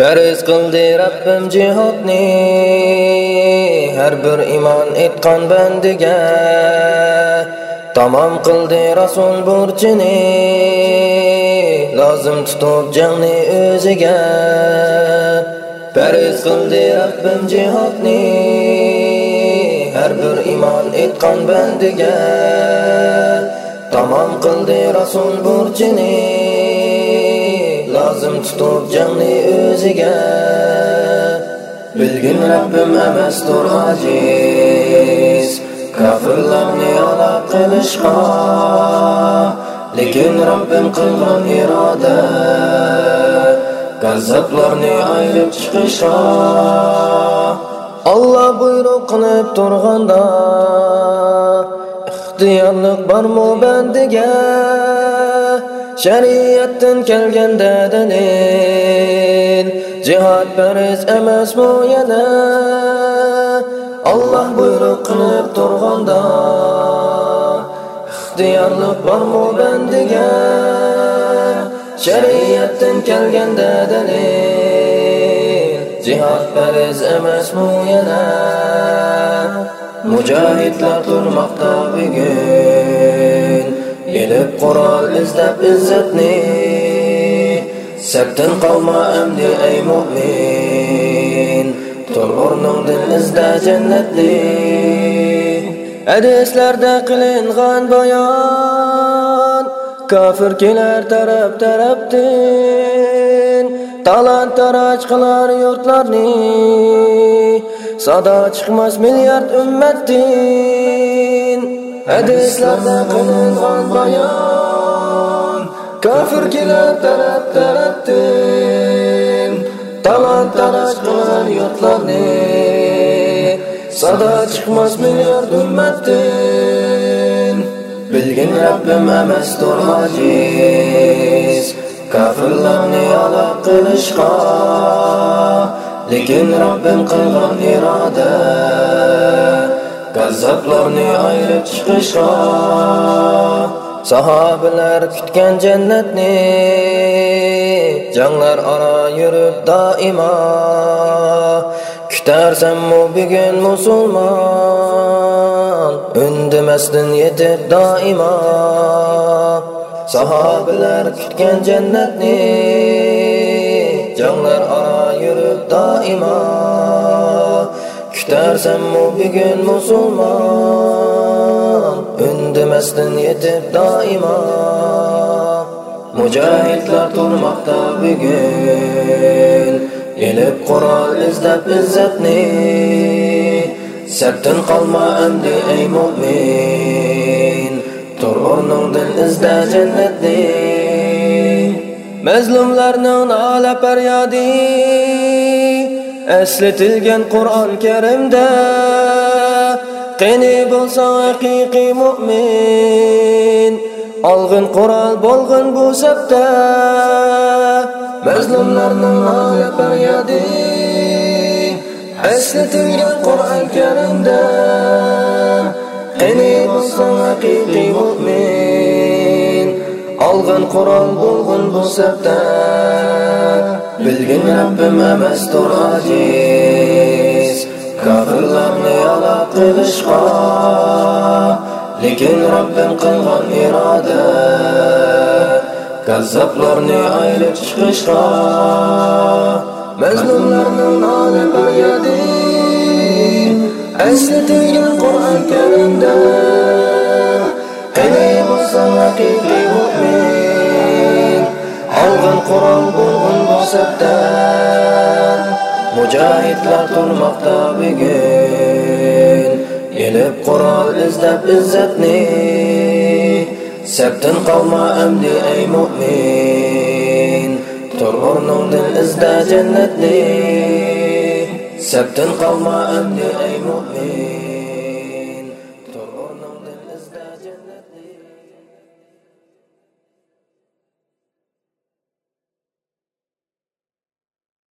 Farz qildi Rabbim jihodni. Har bir iymon etgan bandiga tamom qildi Rasul burchini. Lozim tutib jangni o'ziga. Farz qildi Rabbim jihodni. Har bir iymon etgan bandiga tamom qildi Rasul burchini. Lozim tutib jonni o'ziga bilgin Rabbim emasdir ojiz kofirlarni ola qilishqa lekin Rabbim qilgan iroda gazzablarni ayrib chiqishqa Allah buyruq qilib turganda ixtiyorlik bormi bandiga shariatdan kelganda dalil jihod fariz emas bu yana Alloh buyruq qilib turganda ixtiyorlik bormi bandiga shariatdan kelganda dalil jihod fariz emas bu yana mujohidlar turmoqda bugun Elib Qur'on izlab izzatni Sabtin qalma amdi ey mu'min. Tur o'rningdan izda jannatni Hadislarda qilingan bayon Kafir kelar taraf tarafdan Talant taraj qilar yurtlarni Sada chiqmas milliard ummatdin Hadislarda qilingan bayon Kafir kelar taraf tarafdan Talant taraj qilar yurtlarni Sada chiqmas milliard ummatdin Bilgin Rabbim emasdir ojiz Kafirlarni ola qilishqa Lekin Rabbim qilgan iroda Gazzablarni ayrib chiqishqa Sahabalar kutgan jannatni Janglar aro yurib doimo Kutarsanmu bugun musulmon Undimasdan yetib doimo Sahabalar kutgan jannatni Janglar aro yurib doimo Kütərsənmi bir gün musulman Ündəməsdən yetib daima. Mücahidlər durmaqda bir gün. Gelib Quran izləb izzətni Sərtin qalma əmdi ey mümin. Tur ornundun izlə cənnətni Məzlumlərinin nalə pəryadi Eslatilgan Qur'on Karimda Qani bo'lsa haqiqiy mu'min Olg'in qurol bo'lg'in bu sabda mazlumlarni nola faryodi Eslatilgan Qur'on Karimda Qani bo'lsa haqiqiy mu'min Olg'in qurol bo'lg'in bu sabda. Bilgin Rabbim emasdir ojiz Kafirlarni ola qilishqa Lekin Rabbim qilgan iroda Gazzablarni ayrib chiqishqa Mazlumlarning noli faryodi Eslatilgan Qur'on Karimda Qani bo'lsa haqiqiy mu'min. Olg'in Qur'on bo'lg'in سبتان مجاهد لا تلمقتا يلب قرال ازدب إزتني. سبتن قوما امدي أي مؤمن. ترور نود ازدى جنتني. سبتن قوما امدي أي مؤمن.